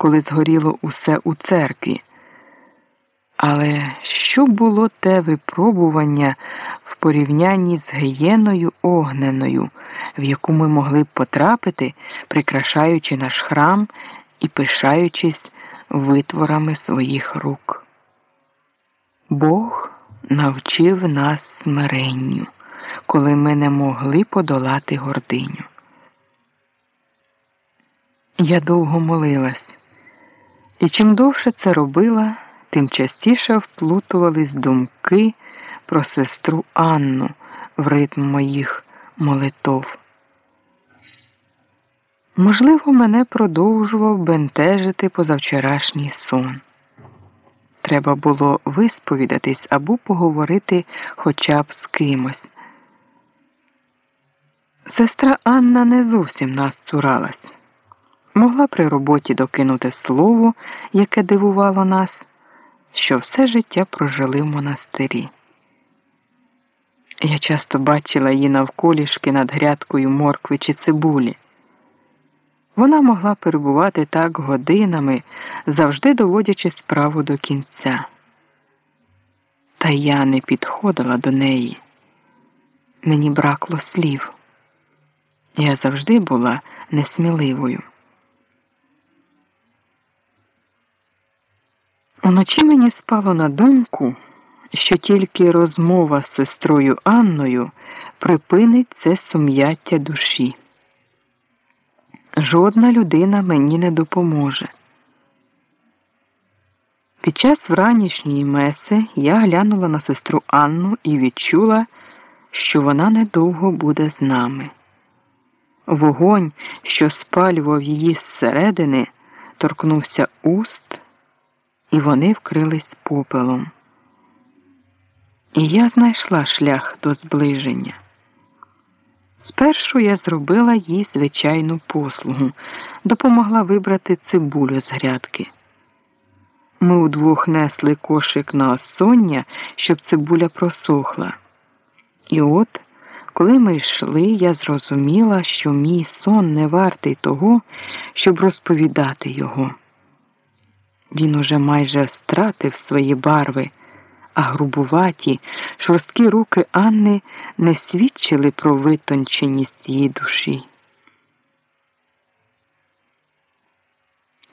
коли згоріло усе у церкві. Але що було те випробування в порівнянні з гієною огненою, в яку ми могли б потрапити, прикрашаючи наш храм і пишаючись витворами своїх рук? Бог навчив нас смиренню, коли ми не могли подолати гординю. Я довго молилась, і чим довше це робила, тим частіше вплутувались думки про сестру Анну в ритм моїх молитов. Можливо, мене продовжував бентежити позавчорашній сон. Треба було висповідатись або поговорити хоча б з кимось. Сестра Анна не зовсім нас цуралась. Могла при роботі докинути слово, яке дивувало нас, що все життя прожили в монастирі. Я часто бачила її навколішки над грядкою моркви чи цибулі. Вона могла перебувати так годинами, завжди доводячи справу до кінця. Та я не підходила до неї. Мені бракло слів. Я завжди була несміливою. Уночі мені спало на думку, що тільки розмова з сестрою Анною припинить це сум'яття душі. Жодна людина мені не допоможе. Під час вранішньої меси я глянула на сестру Анну і відчула, що вона недовго буде з нами. Вогонь, що спалював її зсередини, торкнувся уст і вони вкрились попелом. І я знайшла шлях до зближення. Спершу я зробила їй звичайну послугу, допомогла вибрати цибулю з грядки. Ми удвох несли кошик на осоння, щоб цибуля просохла. І от, коли ми йшли, я зрозуміла, що мій сон не вартий того, щоб розповідати його. Він уже майже стратив свої барви, а грубуваті, шорсткі руки Анни не свідчили про витонченість її душі.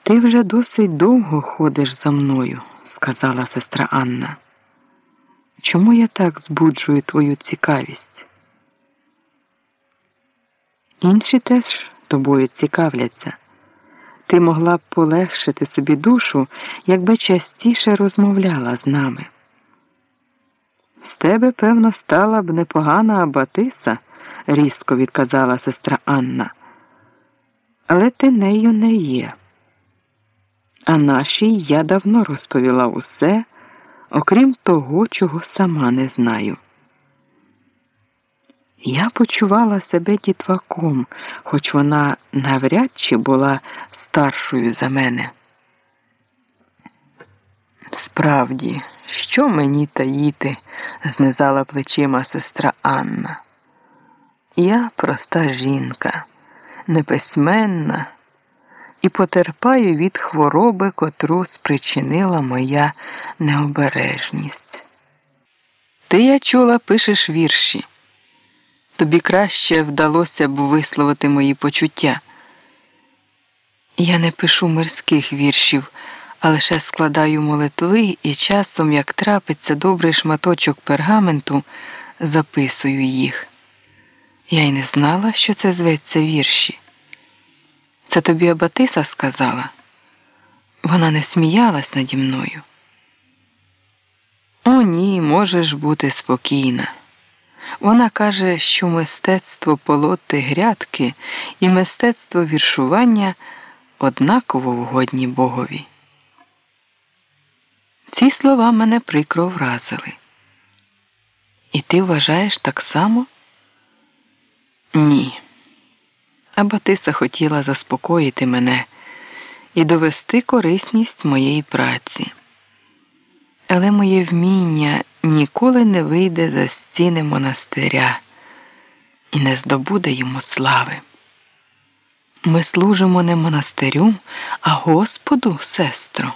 Ти вже досить довго ходиш за мною, сказала сестра Анна. Чому я так збуджую твою цікавість? Інші теж тобою цікавляться. Ти могла б полегшити собі душу, якби частіше розмовляла з нами. З тебе, певно, стала б непогана Абатиса, різко відказала сестра Анна. Але ти нею не є. А нашій я давно розповіла усе, окрім того, чого сама не знаю. Я почувала себе дітваком, хоч вона навряд чи була старшою за мене. Справді, що мені таїти? знизала плечима сестра Анна. Я проста жінка, неписьменна і потерпаю від хвороби, котру спричинила моя необережність. Ти я чула, пишеш вірші тобі краще вдалося б висловити мої почуття. Я не пишу мирських віршів, а лише складаю молитви і часом, як трапиться добрий шматочок пергаменту, записую їх. Я й не знала, що це зветься вірші. Це тобі Абатиса сказала. Вона не сміялась наді мною. О, ні, можеш бути спокійна. Вона каже, що мистецтво полоти грядки і мистецтво віршування однаково вгодні Богові. Ці слова мене прикро вразили. І ти вважаєш так само? Ні. А Батиса хотіла заспокоїти мене і довести корисність моєї праці. Але моє вміння ніколи не вийде за стіни монастиря і не здобуде йому слави. Ми служимо не монастирю, а Господу, сестро.